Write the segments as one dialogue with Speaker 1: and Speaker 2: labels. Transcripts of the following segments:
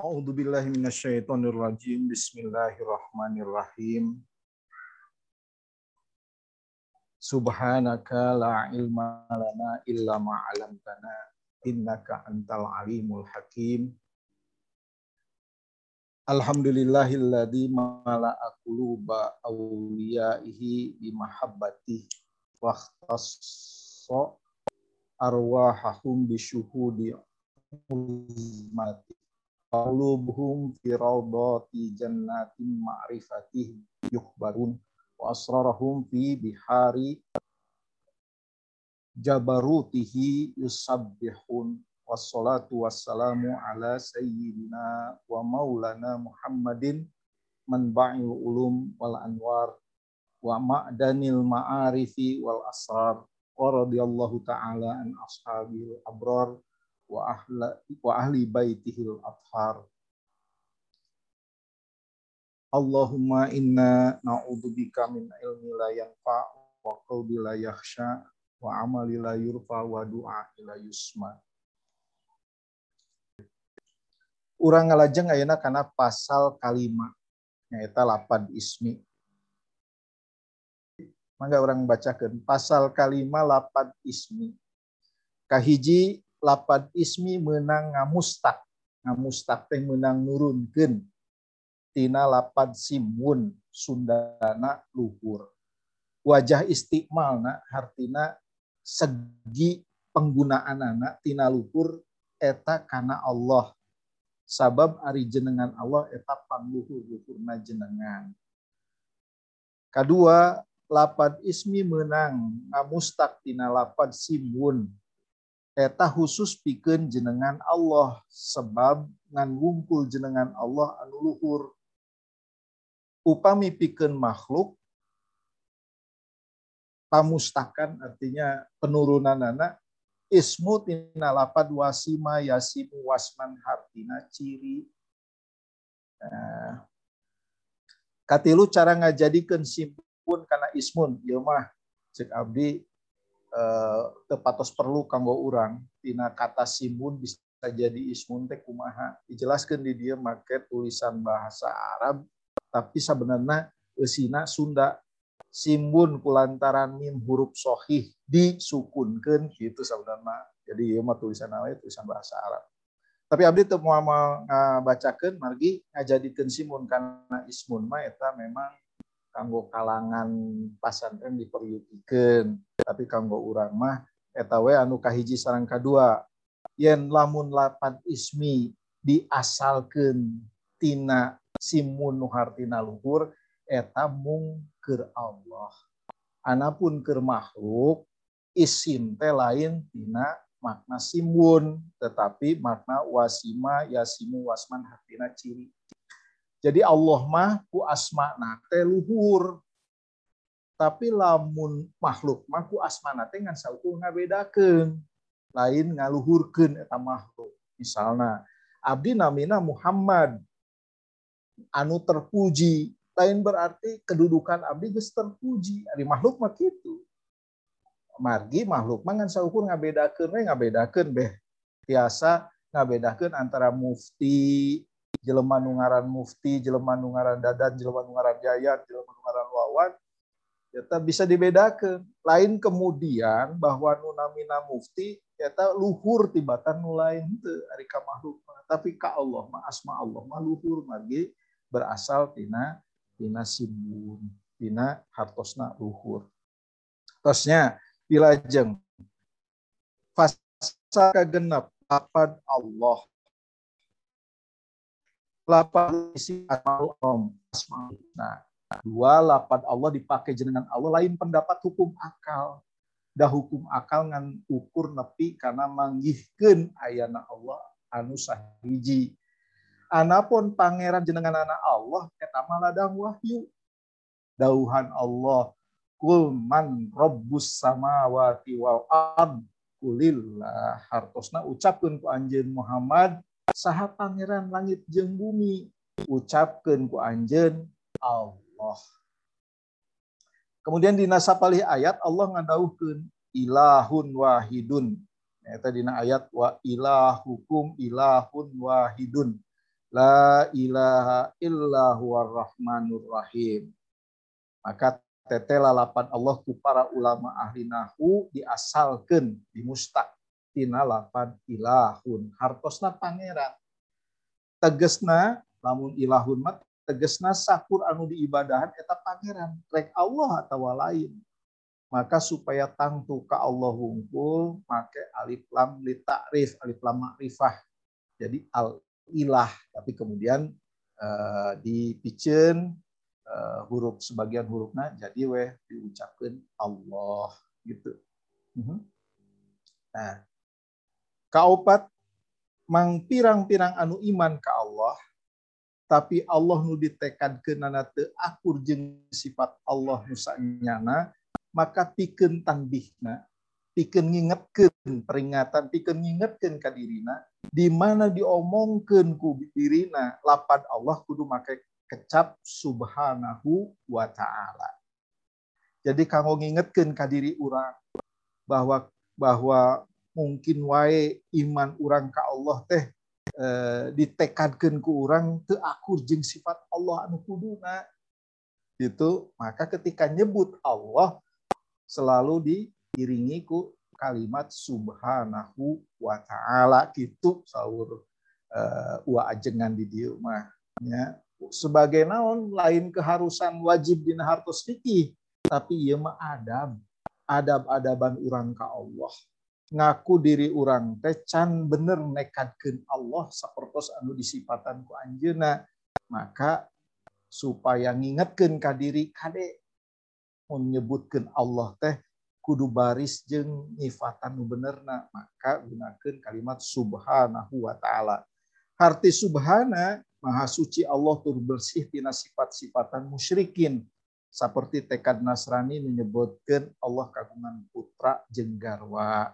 Speaker 1: A'udzu billahi minasyaitonir rajim. Bismillahirrahmanirrahim. Subhanaka la ilma lana illa ma 'allamtana innaka antal alimul hakim. Alhamdulillahilladzi mala'a quluba awliyaihi bi mahabbati wa ikhtassa arwahahum bi syuhudi uzmati qulubuhum fi rawdati jannatin ma'rifatih yukhbarun wa asrarahum fi bihari jabarutihi yusabbihun. Wassalatu wassalamu ala sayyidina wa maulana Muhammadin manba'il ulum wal anwar wa ma'danil ma'arifi wal asrar wa radiyallahu ta'ala an ashabil abrar wa ahla wa ahli baitihil athhar Allahumma inna na'udzubika min ilmi la yanfa wa qalbi la yakhsha wa amali la yurfa wa du'a ila yusma. Urang ngalajeng ayeuna kana pasal kalima nyaeta lapad ismi. Mangga orang bacakeun pasal kalima lapad ismi. Kahiji lapad ismi menang ngamustak. Ngamustak teh menang nurunkeun tina lapad simun sundana luhur. Wajah istiqmalna hartina segi penggunaan anak tina luhur eta kana Allah. Sabab ari jenengan Allah eta pangluhur luhurna jenengan. Kedua, lapad ismi menang ngamustak tina lapad simun eta khusus pikeun jenengan Allah sebab ngan wungkul jenengan Allah anu luhur. Upami pikeun makhluk pamustakan artinya penurunan anak ismu tina lapad wasima yasimu wasman hartina ciri. Nah, katilu cara ngajadikeun simpun kana ismun ieu mah cek abdi tepatos perlu kanggo urang. Tina kata simun bisa jadi ismun teh kumaha? Dijelaskeun di dia make tulisan bahasa Arab tapi sebenarnya esina Sunda. Simbun kulantaran mim huruf sohih disukunkan gitu sebenarnya jadi ieu mah tulisan awalnya tulisan bahasa Arab. Tapi abdi teu moal ngabacakeun margi ngajadikeun simun karena ismun mah eta memang kanggo kalangan pasantren diperyutikeun tapi kanggo urang mah eta we anu kahiji sareng kadua yen lamun lapan ismi diasalkeun tina simun nu hartina luhur eta mung keur Allah. Anapun keur makhluk isim teh lain tina makna simun tetapi makna wasima yasimu wasman hartina ciri jadi Allah mah ku asmana teh luhur. Tapi lamun makhluk mah ku asmana teh ngan saukur ngabedakeun. Lain ngaluhurkeun eta makhluk. Misalna abdi namina Muhammad anu terpuji. Lain berarti kedudukan abdi geus terpuji. Ari makhluk mah kitu. Margi makhluk mah ngan saukur ngabedakeun we ngabedakeun beh. Biasa ngabedakeun antara mufti, jelema nungaran mufti, jelema nungaran dadan, jelema nungaran jayat, jelema nungaran wawan, eta bisa dibedakan. Lain kemudian bahwa nu namina mufti eta luhur tibatan nu lain teu ari makhluk tapi ka Allah mah asma Allah mah luhur margi berasal tina tina simbun, tina hartosna luhur. Tosnya wilajeng fasa kagenep lapad Allah lapan isi om Nah, dua lapan Allah dipakai jenengan Allah lain pendapat hukum akal. Dah hukum akal ngan ukur nepi karena manggihkeun ayana Allah anu sahiji. Anapun pangeran jenengan anak Allah eta ladang wahyu. Dauhan Allah kul man rabbus samawati wal ard kulillah hartosna ucapkeun ku anjeun Muhammad saha pangeran langit jeung bumi ucapkeun ku anjeun Allah. Kemudian di nasapalih ayat Allah ngadauhkeun ilahun wahidun. Eta dina ayat wa ilahukum ilahun wahidun. La ilaha illa huwar rahmanur rahim. Maka tetela lapan Allah ku para ulama ahli nahu diasalkan di mustaq tina lapan ilahun. Hartosna pangeran. Tegesna lamun ilahun mat tegesna sakur anu diibadahan eta pangeran. Rek Allah atau lain maka supaya tangtu ka Allah hungkul make alif lam li ta'rif alif lam ma'rifah. Jadi al ilah. Tapi kemudian uh, dipicen uh, huruf sebagian hurufnya jadi weh diucapkan Allah gitu. Mhm. Nah, kaopat mang pirang-pirang anu iman ke Allah tapi Allah nu ditekadkeun nana teu akur jeung sifat Allah nu nyana maka pikeun tanbihna pikeun ngingetkeun peringatan pikeun ngingetkeun ka dirina di mana diomongkeun ku dirina lapan Allah kudu make kecap subhanahu wa ta'ala. Jadi kanggo ngingetkeun ka diri urang bahwa bahwa mungkin wae iman urang ka Allah teh eh, ditekadkeun ku urang teu akur jeung sifat Allah anu kuduna itu maka ketika nyebut Allah selalu diiringi ku kalimat subhanahu wa ta'ala gitu sahur uh, wa ajengan di dieu mah ya. Sebagai naon lain keharusan wajib dina hartos fikih tapi ieu mah adab adab-adaban urang ka Allah ngaku diri urang teh can bener nekadkeun Allah sapertos anu disipatan ku anjeuna maka supaya ngingetkeun ka diri kade menyebutkan Allah teh kudu baris jeng nyifatan nu benerna maka gunakan kalimat subhanahu wa ta'ala. Arti subhana maha suci Allah tur bersih tina sifat-sifatan musyrikin. Seperti tekad Nasrani menyebutkan Allah kagungan putra jeng garwa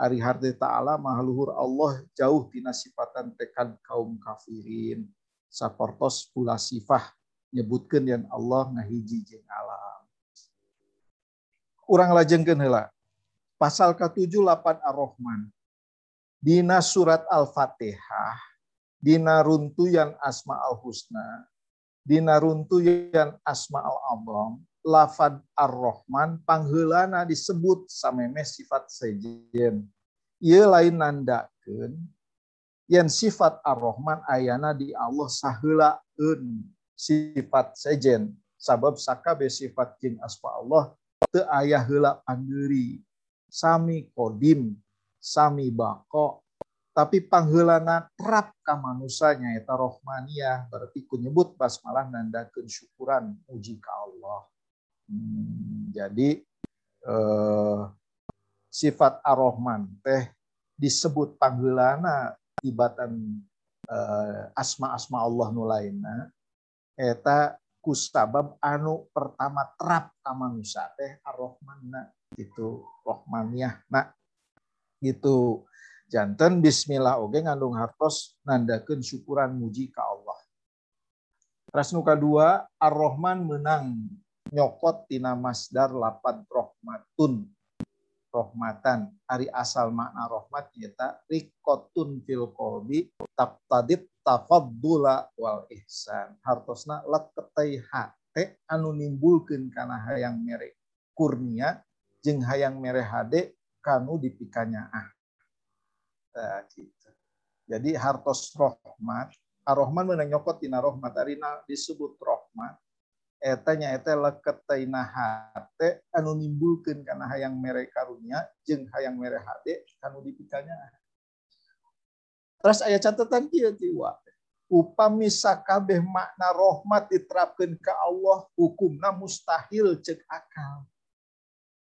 Speaker 1: Ari harti ta'ala mahaluhur Allah jauh tina sifatan tekad kaum kafirin saportos pula sifah nyebutkan yang Allah ngahiji jeng alam urang lajengkeun heula. Pasal ke-7 8 Ar-Rahman. Dina surat Al-Fatihah, dina runtuyan Asma Al-Husna, dina runtuyan Asma Al-Azam, lafad Ar-Rahman pangheulana disebut sameme sifat sejen. Ieu lain nandakeun yen sifat Ar-Rahman ayana di Allah saheulaeun sifat sejen. Sabab sakabe sifat jeung asma Allah teu ayah heula panggeri sami kodim sami bako tapi pangheulana terap ka manusanya eta rohmaniyah berarti ku nyebut basmalah nandakeun syukuran muji ka Allah jadi eh, sifat ar-Rahman teh disebut pangheulana tibatan eh, asma-asma Allah nu lainna eta kusabab anu pertama terap ka teh ar-rahmanna itu rohmaniah nah gitu. Janten bismillah oge ngandung hartos nandakeun syukuran muji ka Allah. Terus nu kadua ar-rahman menang nyokot tina masdar lapan rohmatun. Rohmatan ari asal makna rohmat nyata rikotun fil qalbi tabtadit tafaddula wal ihsan. Hartosna leketai hate anu nimbulkeun kana hayang mere kurnia jeung hayang mere hade kanu dipikanya ah nah, gitu. jadi hartos rohmat ar-rahman meunang nyokot tina rohmat arina disebut rohmat eta nyaeta leketeina hate anu nimbulkeun kana hayang mere karunia jeung hayang mere hade kanu dipikanya Terus ayat catatan kieu tiwa. Upami sakabeh makna rahmat diterapkan ke Allah, hukumna mustahil cek akal.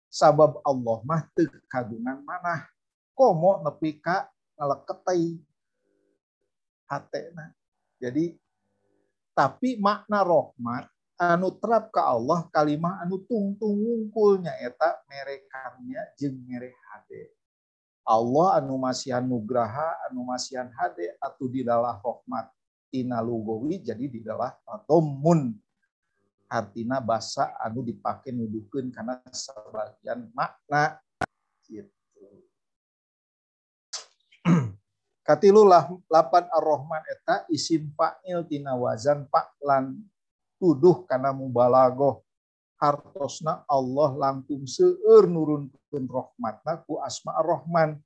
Speaker 1: Sabab Allah mah teu kagungan manah. Komo nepi ka ngaleketai hatena. Jadi tapi makna rahmat anu terap ke Allah kalimah anu tungtung ngungkulnya eta merekarnya jeung mere hade. Allah anu masihan nugraha anu masihan hade atau di dalam tina lugawi jadi di dalam mun artina bahasa anu dipakai nuduhkeun karena sebagian makna. Gitu. katilulah lapan ar-rahman eta isim fa'il tina wazan lan tuduh karena mubalagoh. Hartosna Allah langkung seueur nurunkeun rahmatna ku asma ar-rahman.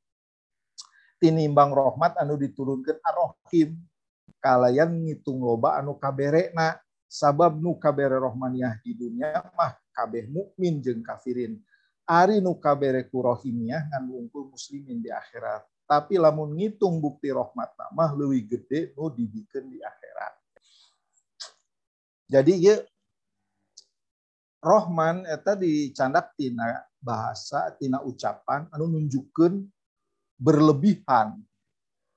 Speaker 1: Tinimbang rahmat anu diturunkeun ar-rahim. Kalayan ngitung loba anu kaberekna. Sabab nu kabere rohmaniyah di dunia mah kabeh mukmin jeung kafirin. Ari nu kabere ku rohimiyah ngan wungkul muslimin di akhirat. Tapi lamun ngitung bukti rahmat mah leuwih gede nu dibikeun di akhirat jadi ya Rohman eta dicandak tina bahasa tina ucapan anu nunjukkeun berlebihan.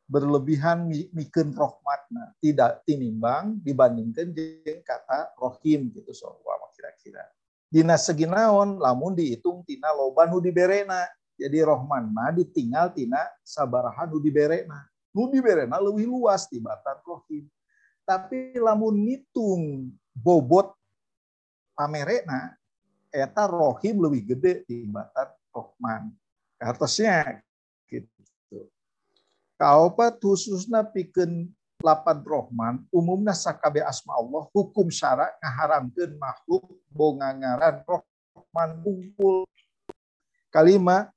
Speaker 1: Berlebihan mikeun rahmatna tidak tinimbang dibandingkan dengan kata rohim gitu so kira-kira. Dina seginaon lamun dihitung tina loba nu diberena. Jadi rohman mah ditinggal tina sabaraha nu diberena. Diberena lebih luas tibatan rohim tapi lamun ngitung bobot pamerena eta rohim lebih gede tibatan rohman. Artosnya gitu. Kaupat khususna pikeun lapan rohman umumna sakabe asma Allah hukum syarak ngaharamkeun makhluk bongangaran rohman kumpul. Kalima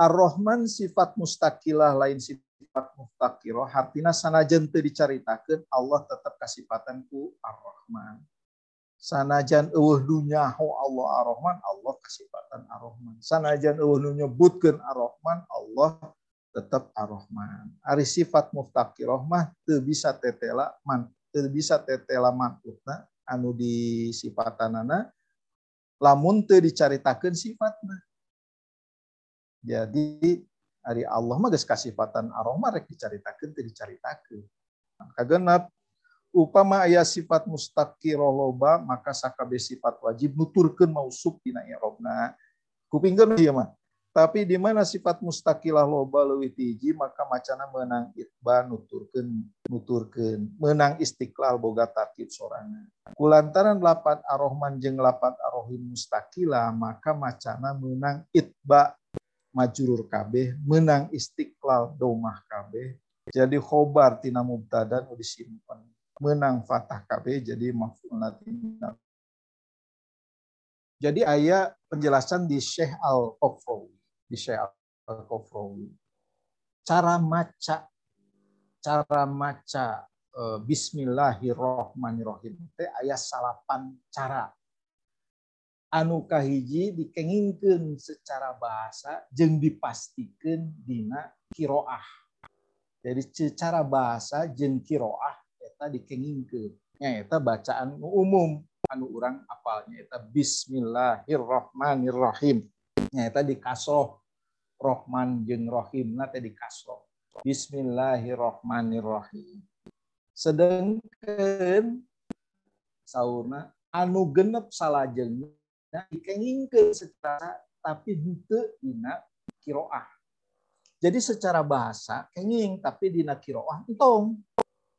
Speaker 1: Ar-Rahman sifat mustaqilah lain sifat mustaqirah artinya sanajan teu dicaritakeun Allah tetap ku Ar-Rahman. Sanajan eueuh dunyaho Allah Ar-Rahman Allah kasifatan Ar-Rahman. Sanajan eueuh nu nyebutkeun Ar-Rahman Allah tetap Ar-Rahman. Ari sifat mustaqirah mah teu bisa tetela man teu bisa tetela manutna anu disifatanana lamun teu dicaritakeun sifatna. Jadi hari Allah mah geus kasifatan aroma rek dicaritakeun teu dicaritakeun. Kagenap upama aya sifat mustaqirah loba maka sakabe sifat wajib nuturkeun mausuf dina i'rabna. Kupingkeun ieu mah. Tapi di mana sifat mustaqilah loba leuwih tiji maka macana menang itba nuturkeun nuturkeun menang istiqlal boga tarkib sorangan. Kulantaran lapat ar-Rahman jeung lapat ar-Rahim mustaqilah maka macana menang itba majurur kabeh menang istiqlal domah kabeh jadi khobar tina mubtada nu disimpan menang fatah kabeh jadi maf'ul jadi ayat penjelasan di Syekh Al-Qafrawi di Syekh Al-Qafrawi cara maca cara maca e, Bismillahirrohmanirrohim teh ayat salapan cara anu kahiji dikengingkeun secara bahasa jeng dipastikan dina kiroah. Jadi secara bahasa jeng kiroah eta dikengingkeun. Eta bacaan umum. Anu orang apalnya eta Bismillahirrahmanirrahim eta di kasroh Rohman jeng Rohim nate di kasroh Bismillahirrahmanirrahim sedangkan sauna anu genep salajeng Nah, dikengingkeun secara tapi henteu dina kiroah. Jadi secara bahasa kenging tapi dina kiroah entong.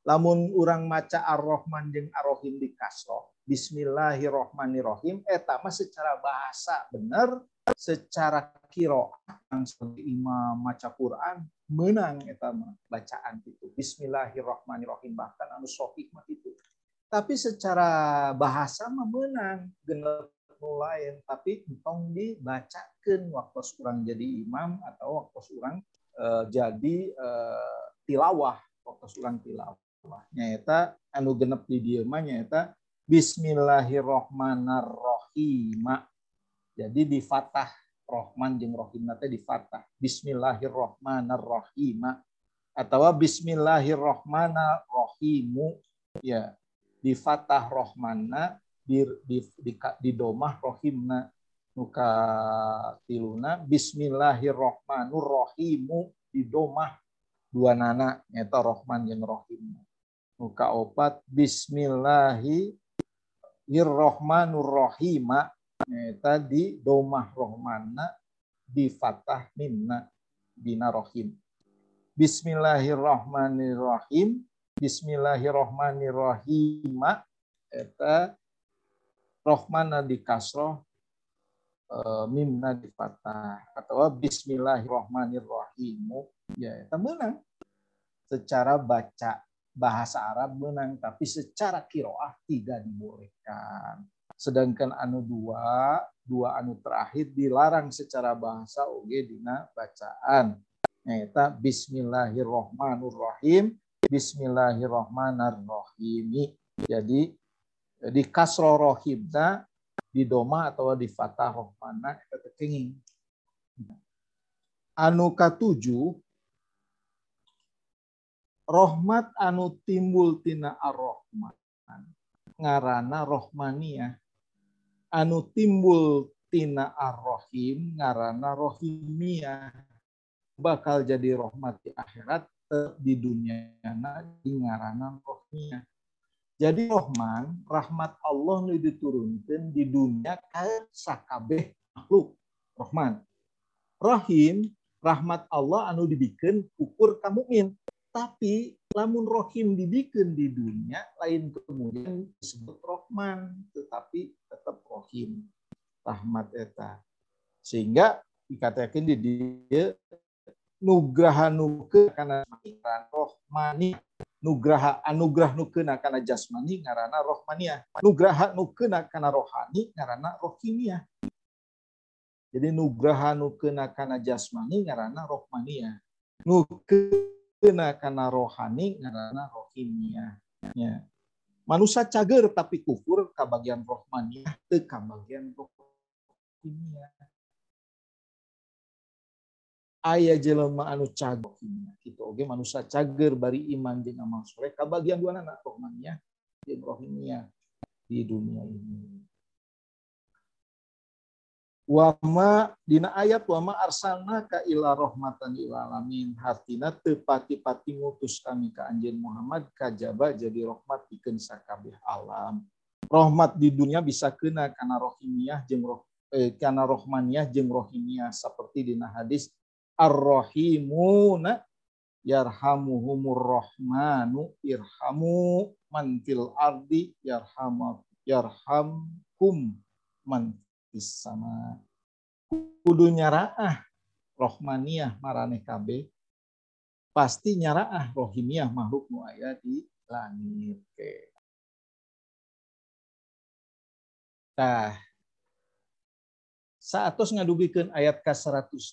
Speaker 1: Lamun urang maca Ar-Rahman jeung Ar-Rahim di kasroh, Bismillahirrahmanirrahim eta mah secara bahasa bener secara kiroah langsung imam maca Quran menang eta mah bacaan itu Bismillahirrahmanirrahim bahkan anu itu tapi secara bahasa mah menang genep lain tapi entong dibacakan waktu kurang jadi imam atau waktu kurang uh, jadi uh, tilawah waktu kurang tilawah. Nyata anu genep di dia nyata Bismillahirrohmanirrohim. Jadi di fatah Rohman jeng Rohim nate di fatah Bismillahirrohmanirrohim. Atau Bismillahirrohmanirrohimu. Ya di fatah Rohmana di di di, di domah rohimna nuka tiluna. Bismillahirrohmanirrohimu di domah dua nana. Nyata rohman yang rohim nuka opat. Bismillahirrohmanirrohima nyata di domah rohmana di fatah minna. Dina rohim. Bismillahirrohmanirrohim. Bismillahirrohmanirrohim eta rohmana di kasroh eh, mimna di fatah atau Bismillahirrahmanirrahim ya itu menang secara baca bahasa Arab menang tapi secara kiroah tidak dibolehkan. Sedangkan anu dua, dua anu terakhir dilarang secara bahasa oge dina bacaan. Nyata Bismillahirrohmanirrohim, Bismillahirrohmanirrohim. Jadi di kasro rohimna di doma atau di fatah rohmana itu kenging. Anu katujuh rahmat anu timbul tina ar-rahman ngarana rohmania anu timbul tina ar-rahim ngarana rohimia bakal jadi rahmat di akhirat di dunia di ngarana rohmia jadi rohman rahmat Allah nu diturunkan di dunia ka sakabeh makhluk rohman. Rahim rahmat Allah anu dibikin ukur kamumin tapi lamun rohim dibikin di dunia lain kemudian disebut rohman tetapi tetap rohim. Rahmat eta. Sehingga dikatakan di dia nugraha nuke karena rohmani nugraha anugrah nukena karena jasmani ngarana rohmania nugraha nukena karena rohani ngarana rohimia jadi nugraha nukena karena jasmani ngarana rohmania nuke kena karena rohani karena rohimia ya. manusia cager tapi kufur ke bagian rohmania ke bagian rohimia ayah jelema anu cager. Gitu oke manusia cager bari iman jeung amal soleh. Ke bagian dua anak rohmania jeung rohimia di dunia ini. Wama dina ayat wama arsalna ka ila rahmatan lil alamin. Hartina teu pati-pati ngutus kami ka anjeun Muhammad kajaba jadi rahmat pikeun sakabeh alam. Rahmat di dunia bisa kena karena rohimiyah jeung roh eh, karena rohmaniyah jeung rohimiyah seperti dina hadis ar-rahimuna yarhamuhumur rahmanu irhamu man fil ardi yarhamu yarhamkum man sama. Kudu nyaraah rohmaniyah maraneh KB pasti nyaraah rohimiyah makhluk nu aya di langit. Ke tah. Saatos ngadugikeun ayat ke 107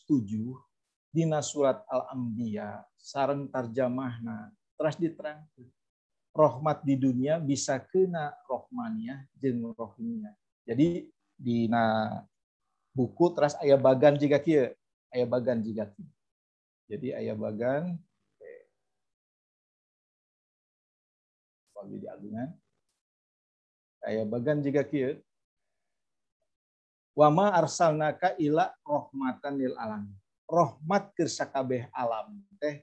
Speaker 1: dina surat Al-Anbiya sareng tarjamahna terus diterangkan rahmat di dunia bisa kena rohmaniyah jeung rohimiyah. Jadi di na buku terus ayah bagan jika kia ayah bagan jika kia. jadi ayah bagan bagi di agungan. Ayah bagan jika kia wama arsalnaka ila rohmatan lil alam rahmat ke alam. Teh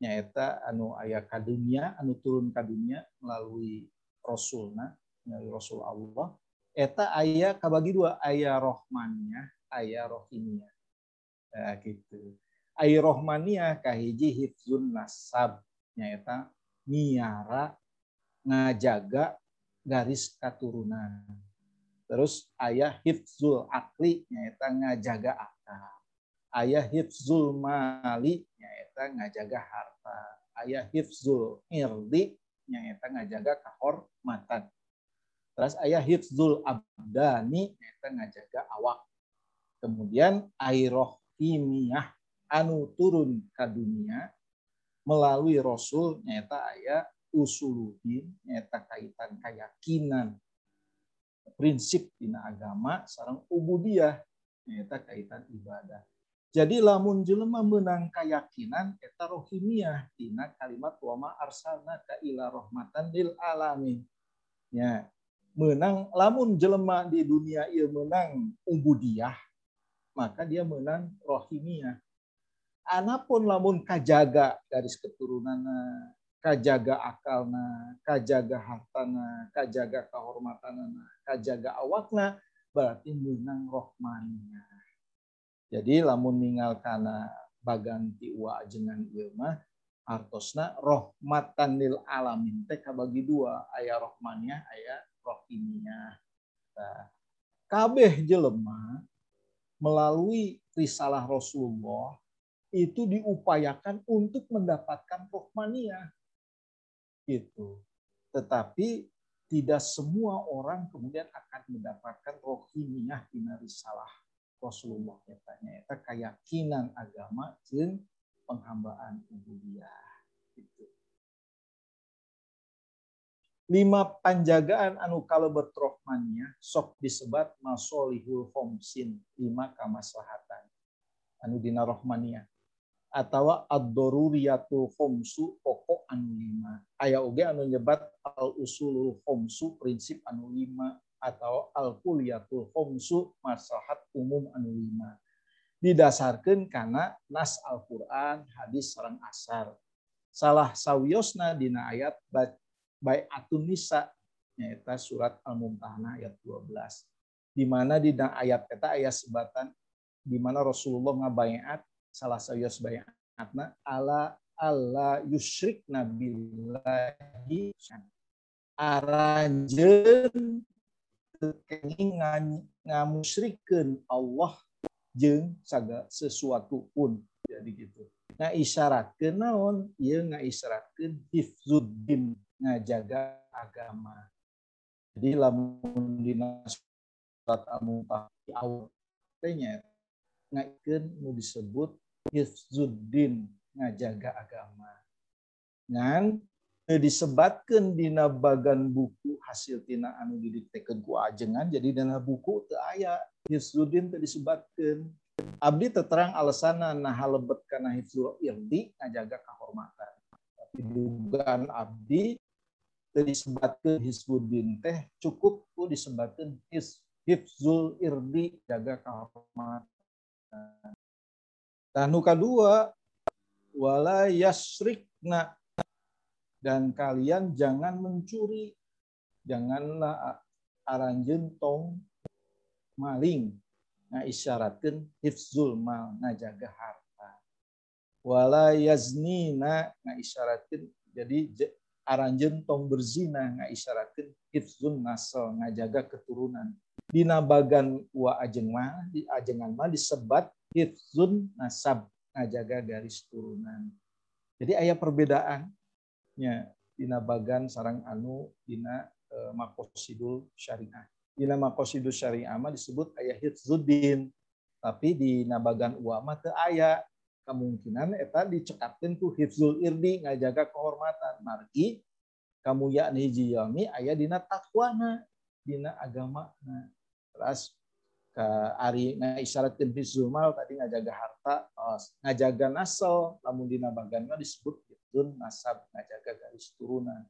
Speaker 1: nyaeta anu ayah kadunya anu turun kadunya melalui rasulna melalui rasul Allah. Eta ayah kabagi dua ayah rohmannya ayah rohimnya nah, gitu. Ayah rohmania kahiji hifzun nasab nyata miara ngajaga garis keturunan terus ayah hifzul akli nyata ngajaga akal ayah hifzul mali nyata ngajaga harta ayah hifzul irdi nyata ngajaga kahormatan Terus ayah hifzul abdani kita ngajaga awak. Kemudian airohimiyah anu turun ke dunia melalui rasul nyata ayah usuluddin nyata kaitan keyakinan prinsip dina agama sarang ubudiyah nyata kaitan ibadah. Jadi lamun jelema menang keyakinan eta rohimiyah dina kalimat wama arsalna ka ila rahmatan lil alamin. Ya, menang lamun jelema di dunia ia menang ubudiyah maka dia menang rohimiyah anapun lamun kajaga garis keturunan kajaga akalna kajaga hartana kajaga kehormatanana kajaga awakna berarti menang rohmaninya jadi lamun ninggal kana baganti wa jengan ieu mah artosna rohmatan lil alamin teh kabagi dua aya rohmannya aya rohimiyah. Nah, kabeh jelema melalui risalah Rasulullah itu diupayakan untuk mendapatkan rohmania. Gitu. Tetapi tidak semua orang kemudian akan mendapatkan rohimiyah di risalah Rasulullah katanya itu keyakinan agama dan penghambaan ubudiyah gitu. lima panjagaan anu kalebet rohmannya sok disebat masolihul homsin lima kamaslahatan anu dina rohmania atau ad-daruriyatul khomsu pokok anu lima. Aya oge anu nyebat al-usulul khomsu prinsip anu lima atau al-kuliyatul khomsu maslahat umum anu lima. Didasarkan karena nas Al-Quran, hadis sarang asar. Salah sawiosna dina ayat atun nisa nyata surat Al-Mumtahanah ayat 12. Di mana di ayat kata ayat sebatan di mana Rasulullah ngabayat salah sayos bayatna ala Allah yusyrik nabillahi aranjen ngamusyrikeun Allah jeung saga sesuatu pun. Jadi gitu. Nah isyaratkeun naon? Ieu ngaisyaratkeun hifzuddin ngajaga agama. Jadi lamun dina surat al-mumtahanah awalnya ngaikeun nu disebut hifzuddin ngajaga agama. Ngan disebatkan dina bagan buku hasil tina anu didiktekeun ku ajengan jadi dina buku teu aya hifzuddin teu disebatkeun. Abdi terang alasana nah lebet kana hifzul irdi ngajaga kehormatan. Tapi dugaan abdi teu disebatkeun hifzuddin teh cukup ku disebatkeun hifzul irdi jaga kehormatan Nah, nuka dua, wala yasrikna dan kalian jangan mencuri, janganlah aranjen tong maling. Nah isyaratkan hifzul mal ngajaga harta. Wala yaznina nah isyaratkan jadi aranjen tong berzina nga isyaratkan hifzul nasl ngajaga keturunan. Dina bagan wa ajeng mah di ajengan mah disebat hifzun nasab ngajaga garis turunan. Jadi ayah perbedaannya dina bagan sarang anu dina e, makosidul syariah. Dina makosidul syariah mah disebut ayah hifzuddin. Tapi di nabagan uama teu aya kemungkinan eta dicekapkeun ku hifzul irdi ngajaga kehormatan margi kamu yakni hiji ayah dina takwana dina agama nah Terus ke ari ngaisyaratkeun fizumal tadi ngajaga harta, oh, ngajaga nasel, lamun dina baganna disebut hifdzun nasab, ngajaga garis turunan.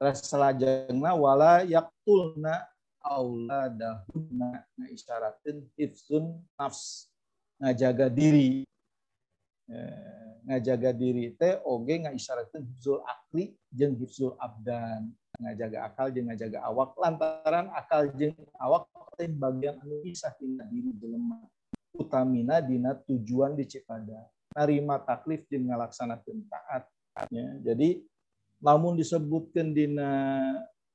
Speaker 1: Terus selajengna wala yaktulna auladahunna ngaisyaratkeun hifdzun nafs, ngajaga diri. Eh, ngajaga diri teh oge ngaisyaratkeun hifzul akli jeung hifzul abdan ngajaga akal jeung ngajaga awak lantaran akal jeung awak teh bagian anu tina diri jelema utamina dina tujuan dicipada narima taklif jeung ngalaksanakeun taat ya. jadi lamun disebutkan dina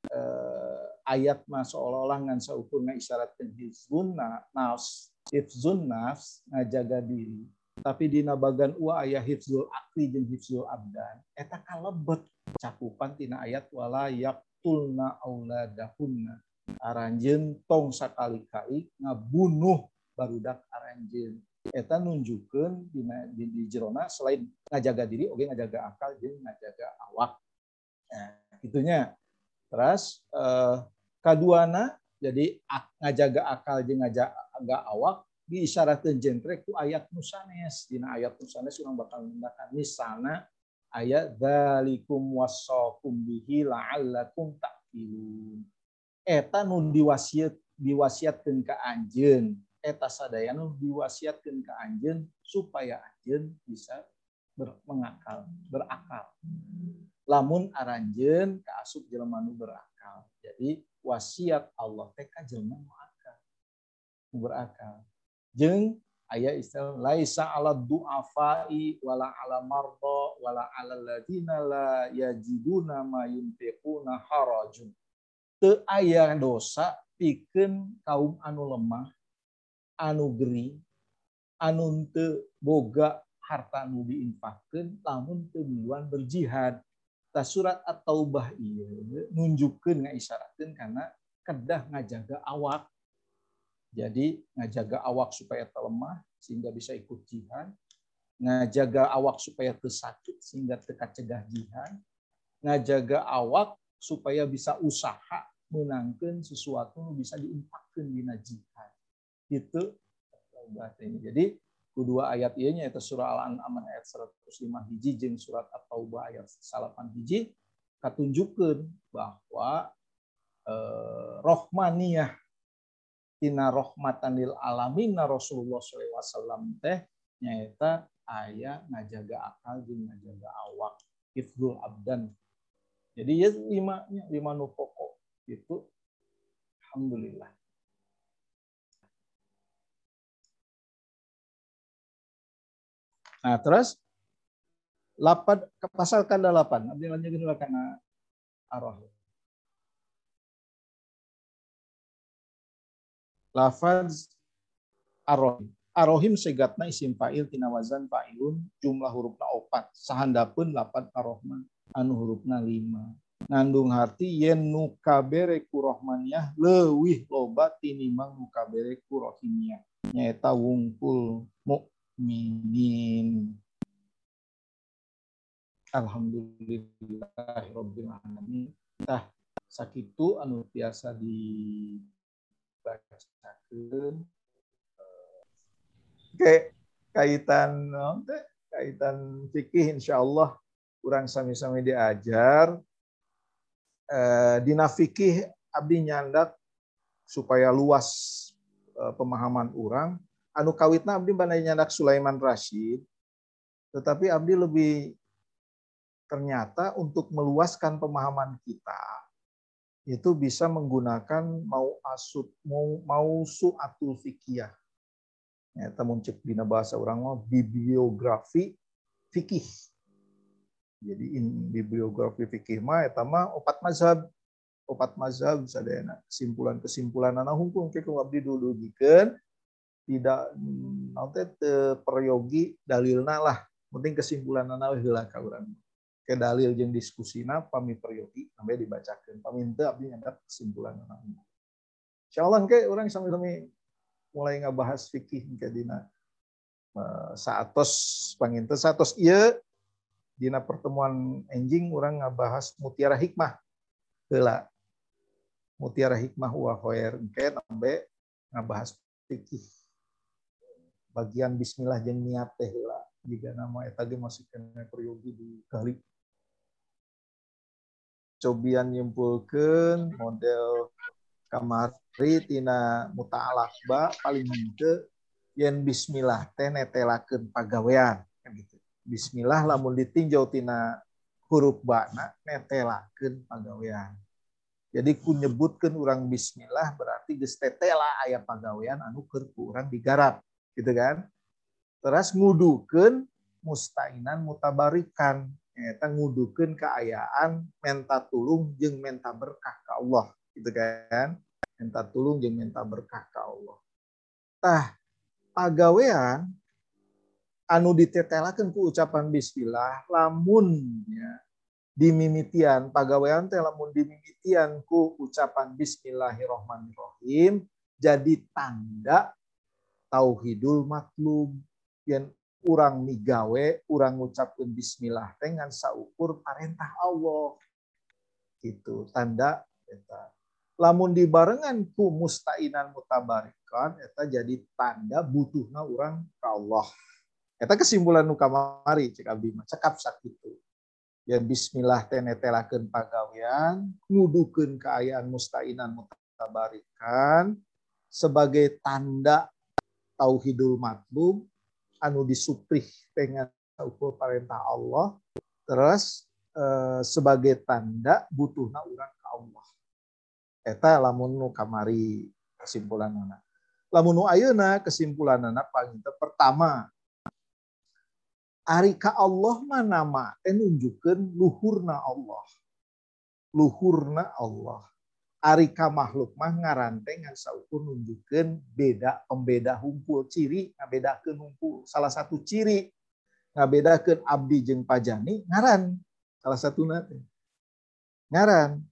Speaker 1: eh, ayat mah seolah-olah ngan saukur ngaisyaratkeun hizbun nafs hifzun nafs ngajaga diri. Tapi dina bagan ua ayah hifzul akli jeung hifzul abdan eta kalebet. Cakupan tina ayat wala yaktulna auladahunna. Aranjen tong sakali-kali ngabunuh barudak aranjen eta nunjukkan di, di, di jerona selain ngajaga diri oke ngajaga akal jeung ngajaga awak. Nah, itunya. Terus eh, kaduana jadi ngajaga akal jeung ngajaga awak diisyaratkan jentrek ku ayat nusanes. Dina ayat nusanes urang bakal mendakan misalnya ayat dalikum wasakum bihi la'allakum ta'qilun. Eta nu diwasiat diwasiatkeun ka anjeun eta sadaya nu diwasiatkeun ka anjeun supaya anjeun bisa ber, mengakal berakal. Lamun aranjeun ka asup nu berakal jadi wasiat Allah teh ka jelema nu akal berakal. Jeung ayat istilah laisa ala du'afai wala ala marda wala ala ladina la yajiduna ma yunfiquna harajun. Teu aya dosa pikeun kaum anu lemah anu geri anu boga harta nu diinfakkan namun temiluan berjihad. Ta surat at-taubah iya nunjukkeun ngaisyaratkeun karena kedah ngajaga awak. Jadi ngajaga awak supaya terlemah sehingga bisa ikut jihad. Ngajaga awak supaya tersakit sehingga teka cegah jihad. Ngajaga awak supaya bisa usaha menangkan sesuatu bisa diimpakkan di jihad itu ini jadi kedua ayat ini yaitu surah Al-An'am ayat 105 hiji jeng surat At-Taubah ayat 8 hiji katunjukkan bahwa eh, rohmaniyah tina rohmatan lil alamin Rasulullah SAW teh nyata ayah ngajaga akal jeung ngajaga awak ifdul abdan. Jadi ya lima lima nu pokok itu alhamdulillah Nah, terus lapan pasal kanda lapan. Abdi lanjutin karena arwah. Lafaz arohim. Arohim segatna isim fa'il tina wazan fa'ilun jumlah hurufna opat. Sahandapun lapan arohman anu hurufna lima. Ngandung harti yen nu kabere kurohmaniyah lewih loba tinimang nu kabere kurohimiyah. Nyaeta wungkul mukminin. Alhamdulillahirobbilalamin. Tah sakitu anu biasa dibacakeun Oke, kaitan kaitan fikih insyaallah kurang sami-sami diajar eh, dina fikih abdi nyandak supaya luas eh, pemahaman orang anu kawitna abdi bandai nyandak Sulaiman Rashid. Tetapi abdi lebih ternyata untuk meluaskan pemahaman kita itu bisa menggunakan mau asut mau mau suatul fikih. Ya, temun cek dina bahasa orang mau bibliografi fikih. Jadi in bibliografi fikih mah eta mah opat mazhab. Opat mazhab sadayana kesimpulan-kesimpulan anak hukum ke abdi dulu jikeun tidak nanti peryogi dalilna lah. Penting kesimpulan anak heula ka urang ke dalil jeung diskusina pami peryogi sampai dibacakan paminta abdi nyadat kesimpulan anak insyaallah ke orang sambil-sambil mulai ngabahas fikih ke dina eh, saatos pangintes saatos. Iya dina pertemuan enjing orang ngabahas mutiara hikmah. Heula. Mutiara hikmah wa khair ke nambe ngabahas fikih bagian bismillah jeung niat teh heula jika nama eta masih kena peryogi di kali cobian nyimpulkan model kamari tina muta'alakba paling henteu yen bismillah teh netelakeun pagawean kan gitu. Bismillah lamun ditinjau tina huruf bana netelakeun pagawean. Jadi ku nyebutkeun urang bismillah berarti geus tetela aya pagawean anu keur ku urang digarap gitu kan. Terus ngudukeun mustainan mutabarikan. Eta ngudukeun keayaan menta tulung jeung menta berkah ke Allah gitu kan? Minta tulung jeung minta berkah ke Allah. Tah pagawean anu ditetelakeun ku ucapan bismillah lamun ya, dimimitian pagawean teh lamun dimimitian ku ucapan bismillahirrahmanirrahim jadi tanda tauhidul matlub yang urang migawe urang ngucapkeun bismillah dengan saukur perintah Allah. Gitu tanda eta. Lamun dibarengan ku mustainan mutabarikan eta jadi tanda butuhna orang ke Allah. Eta kesimpulan nu kamari cek abdi cekap sakitu ya bismillah teh netelakeun pagawean ngudukeun keayaan mustainan mutabarikan sebagai tanda tauhidul matlub anu disuprih dengan ukur perintah Allah terus eh, sebagai tanda butuhna orang ke Allah eta lamun nu kamari kesimpulan anak lamun nu ayeuna kesimpulan anak paling pertama Ari ka Allah mah nama teh nunjukkeun luhurna Allah. Luhurna Allah. Arika makhluk mah ngaranteng ngan saukur nunjukkan beda pembeda humpul. Ciri ngabedakeun humpul. Salah satu ciri ngabedakeun abdi jeung pajani ngaran. Salah satu nate ngaran.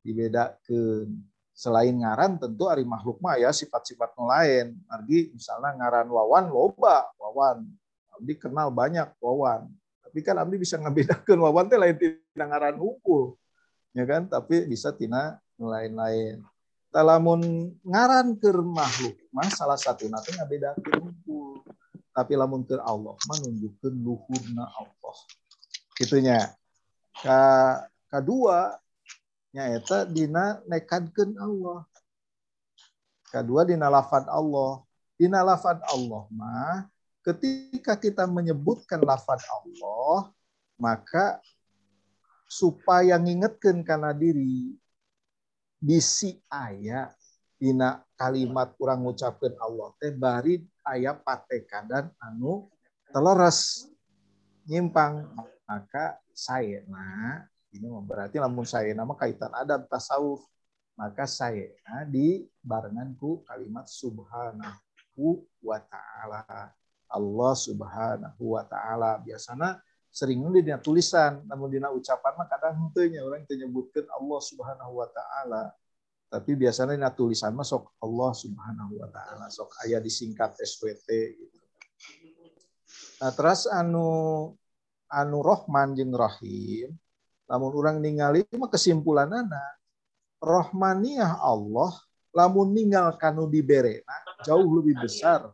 Speaker 1: Dibedakeun. Selain ngaran tentu ari makhluk mah ya sifat-sifat lain. Argi misalnya ngaran wawan loba. Wawan. Abdi kenal banyak wawan. Tapi kan abdi bisa ngabedakeun wawan teh lain tina ngaran humpul. Ya kan? Tapi bisa tina lain-lain. Lamun ngaran ke makhluk mah salah satu nanti ngabedakeun hukum tapi lamun ke Allah mah nunjukkeun luhurna Allah. Gitunya. Ka kedua nyaeta dina nekadkeun Allah. Kedua dina lafad Allah. Dina lafad Allah mah ketika kita menyebutkan lafad Allah maka supaya ngingetkan karena diri bisi ayat dina kalimat kurang ngucapkan Allah teh bari ayat pateka dan anu teleres nyimpang. Maka saya nah ini berarti lamun saya nama kaitan ada tasawuf. Maka saya nah, di barenganku kalimat subhanahu wa ta'ala. Allah subhanahu wa ta'ala. Biasanya sering di tulisan namun dina ucapan mah kadang henteunya. Orang menyebutkan Allah Subhanahu wa taala tapi biasanya dina tulisan mah sok Allah Subhanahu wa taala sok aya disingkat SWT gitu. Nah, terus anu anu Rohman jeung Rahim lamun orang ningali mah kesimpulan anak Rohmaniyah Allah lamun ninggal kanu diberena jauh lebih besar.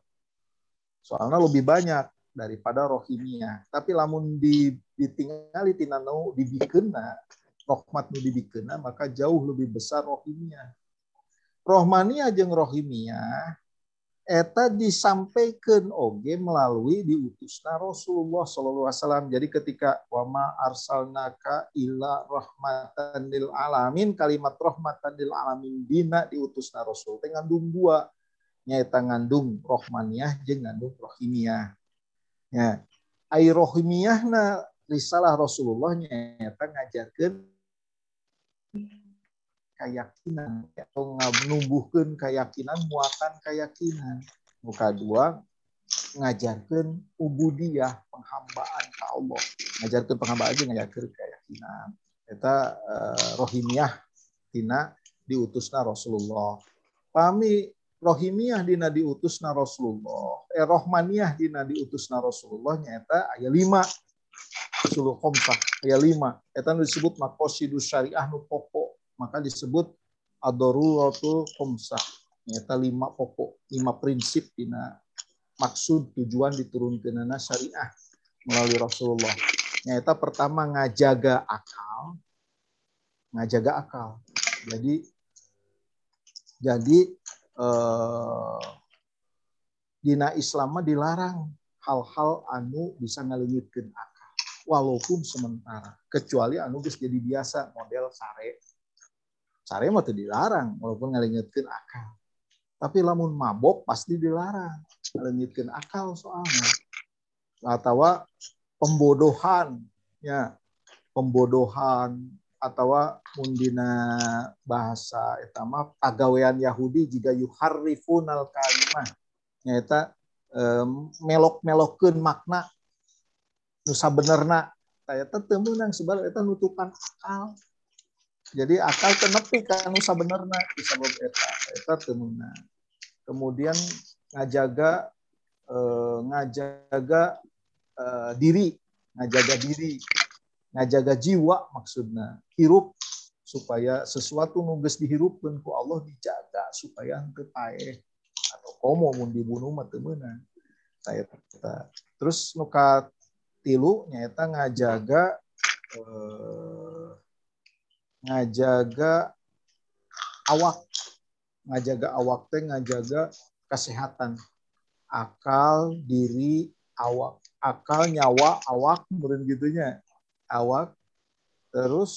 Speaker 1: Soalnya lebih banyak daripada rohimia. Tapi lamun di ditinggali tina nu dibikena, rohmat nu dibikena, maka jauh lebih besar rohimia. Rohmania jeung rohimia eta disampaikan oge melalui diutusna Rasulullah Shallallahu Alaihi Wasallam. Jadi ketika wama arsalnaka ila rahmatan lil alamin kalimat rahmatan lil alamin dina diutusna Rasul ngandung dua nyaeta ngandung rohmaniah jeung ngandung rohimiah. Ya. na risalah Rasulullah nyata ngajarkan keyakinan atau menumbuhkan keyakinan muatan keyakinan. Muka dua ngajarkan ubudiyah penghambaan ke Allah. Ngajarkan penghambaan aja ngajarkan keyakinan. Kita uh, rohimiyah tina diutusna Rasulullah. Pami rohimiyah dina diutusna Rasulullah. Eh rohmaniyah dina diutusna Rasulullah nyata ayat lima. Suluh komsah ayat lima. Eta disebut makosidus syariah nu pokok. Maka disebut adoruratul komsah nyata lima pokok lima prinsip dina maksud tujuan diturunkan syariah melalui Rasulullah. Nyata pertama ngajaga akal. Ngajaga akal. Jadi jadi eh, dina Islam dilarang. Hal-hal anu bisa ngalengitkeun akal. Walaupun sementara kecuali anu geus jadi biasa model sare. Sare mah dilarang walaupun ngalengitkeun akal. Tapi lamun mabok pasti dilarang ngalengitkeun akal soalnya. Atau pembodohan ya. Pembodohan atau mundina bahasa etama pagawean Yahudi jika yuharrifunal kalimah nyata um, melok-melokeun makna nusa benerna saya teu meunang sebab eta nutupan akal. Jadi akal tenepi kan nusa benerna disebab eta. Eta teu kemudian ngajaga eh, ngajaga eh, diri. Ngajaga diri ngajaga jiwa maksudnya. Hirup supaya sesuatu nugas dihirupkan ku Allah dijaga supaya henteu paeh atau komo mun dibunuh mah saya terus nuka tilu nyata ngajaga eh, ngajaga awak. Ngajaga awak teh ngajaga kesehatan. Akal diri awak akal nyawa awak meureun gitunya awak terus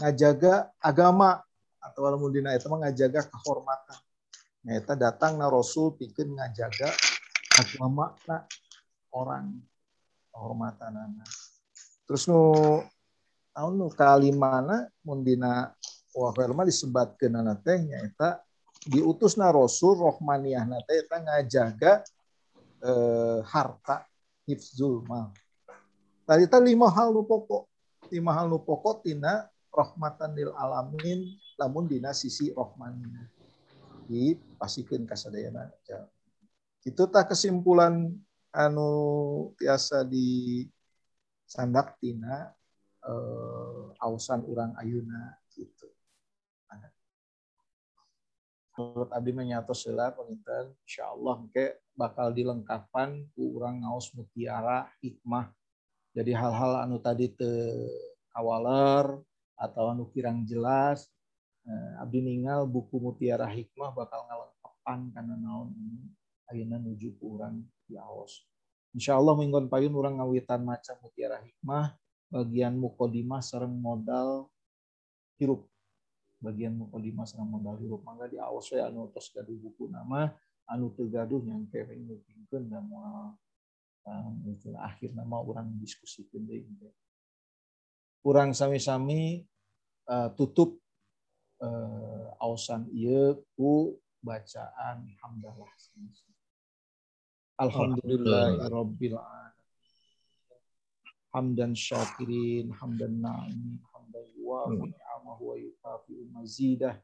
Speaker 1: ngajaga agama. Atau walaupun dina itu ngajaga kehormatan. Nyata datang na rasul pikir ngajaga agama na orang kehormatan anak terus nu tahun nu kalimana mundina wah firma disebatkeun anak teh nyaeta diutusna rasul rohmaniyah teh ngajaga eh, harta hifzul mal. Tadi tadi lima hal nu pokok, lima hal nu pokok tina rahmatan lil alamin lamun dina sisi rohmaniyah. Dipasikeun kasadayana. Itu tak kesimpulan anu biasa di sandak tina eh, ausan urang ayuna gitu. Menurut abdi menyatos sila penginten insyaallah ke bakal dilengkapan ku urang ngaos mutiara hikmah. Jadi hal-hal anu tadi te kawaler atau anu kirang jelas eh, abdi ningal buku mutiara hikmah bakal ngalengkapan karena naon ini ayeuna nuju ku urang di aos. Insyaallah minggon payun urang ngawitan maca mutiara hikmah bagian mukodimah sareng modal hirup. Bagian mukodimah sareng modal hirup mangga di aos we anu tos gaduh buku nama anu teu gaduh nyangke ngupingkeun da moal um, akhir nama orang diskusikan deui. Urang sami-sami uh, tutup uh, aosan ieu ku bacaan hamdalah. Alhamdulillahirabbil Hamdan syakirin, hamdan na'imin, hamdan yuwafi ni'amahu wa yukafi mazidah.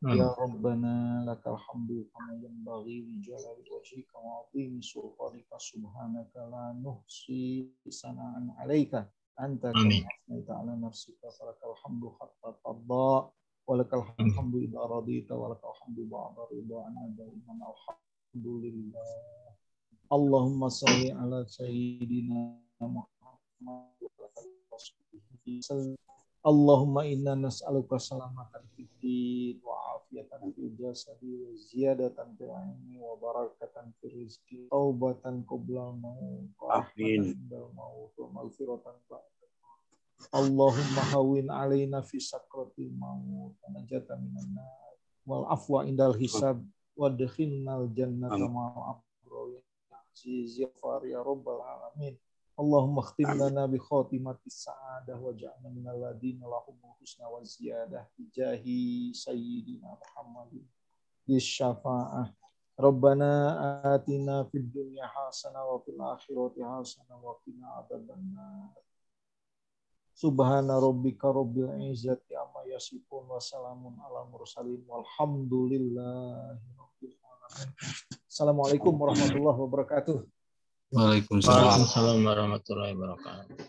Speaker 1: Ya Rabbana lakal hamdu kama yanbaghi li jalali wajhika wa azimi sultanika subhanaka la nuhsi sana'an 'alaika anta kama asnaita 'ala nafsika falakal hamdu hatta tadda wa lakal hamdu idza radita alhamdulillah. Allahumma salli ala sayyidina Muhammad Allahumma inna nas'aluka salamatan fid din wa afiyatan fil jasadi wa ziyadatan fil ilmi wa barakatan fil rizqi taubatan qabla maut amin. maut wa maghfiratan Allahumma hawin alaina fi sakratil maut wa najatan minan nar. Wal afwa indal hisab wa dakhinnal jannata ma'al aziz ya far ya rabbal alamin Allahumma khtim lana bi khatimatis sa'adah wa ja'alna minal ladina lahum husna wa ziyadah bi jahi sayyidina Muhammadin bis syafa'ah Rabbana atina fid dunya hasanah wa fil akhirati hasanah wa qina adzabannar Subhana rabbika rabbil izzati amma yasifun wa salamun ala mursalin walhamdulillahi rabbil alamin. Assalamualaikum warahmatullahi wabarakatuh.
Speaker 2: Waalaikumsalam warahmatullahi wabarakatuh.